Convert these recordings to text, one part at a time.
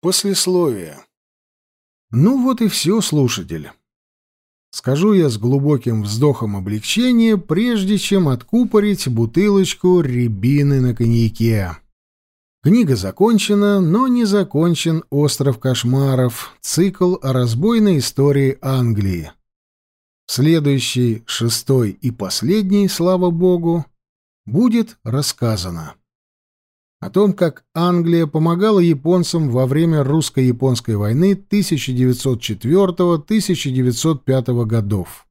Послесловие. Ну вот и все, слушатель. Скажу я с глубоким вздохом облегчения, прежде чем откупорить бутылочку рябины на коньяке. Книга закончена, но не закончен «Остров кошмаров», цикл о разбойной истории Англии. Следующий, шестой и последний, слава богу, будет рассказано о том, как Англия помогала японцам во время русско-японской войны 1904-1905 годов.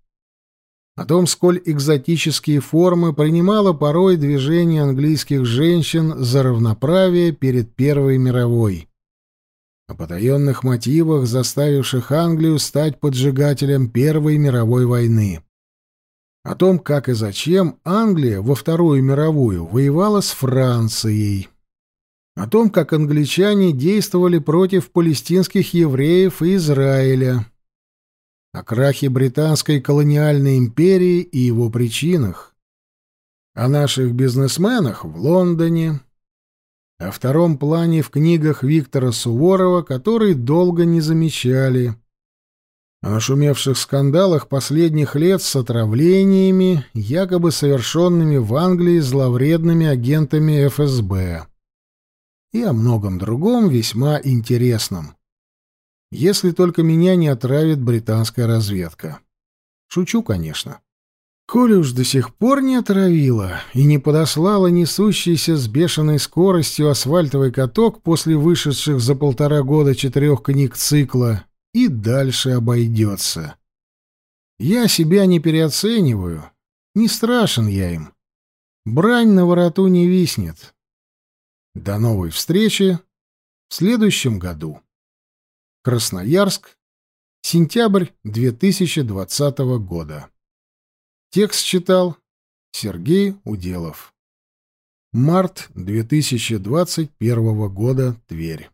О том, сколь экзотические формы принимало порой движение английских женщин за равноправие перед Первой мировой. О потаенных мотивах, заставивших Англию стать поджигателем Первой мировой войны. О том, как и зачем Англия во Вторую мировую воевала с Францией о том, как англичане действовали против палестинских евреев и Израиля, о крахе британской колониальной империи и его причинах, о наших бизнесменах в Лондоне, о втором плане в книгах Виктора Суворова, который долго не замечали, о нашумевших скандалах последних лет с отравлениями, якобы совершенными в Англии зловредными агентами ФСБ и о многом другом весьма интересном. Если только меня не отравит британская разведка. Шучу, конечно. Коли уж до сих пор не отравила и не подослала несущийся с бешеной скоростью асфальтовый каток после вышедших за полтора года четырех книг цикла, и дальше обойдется. Я себя не переоцениваю, не страшен я им. Брань на вороту не виснет. До новой встречи в следующем году. Красноярск, сентябрь 2020 года. Текст читал Сергей Уделов. Март 2021 года. Тверь.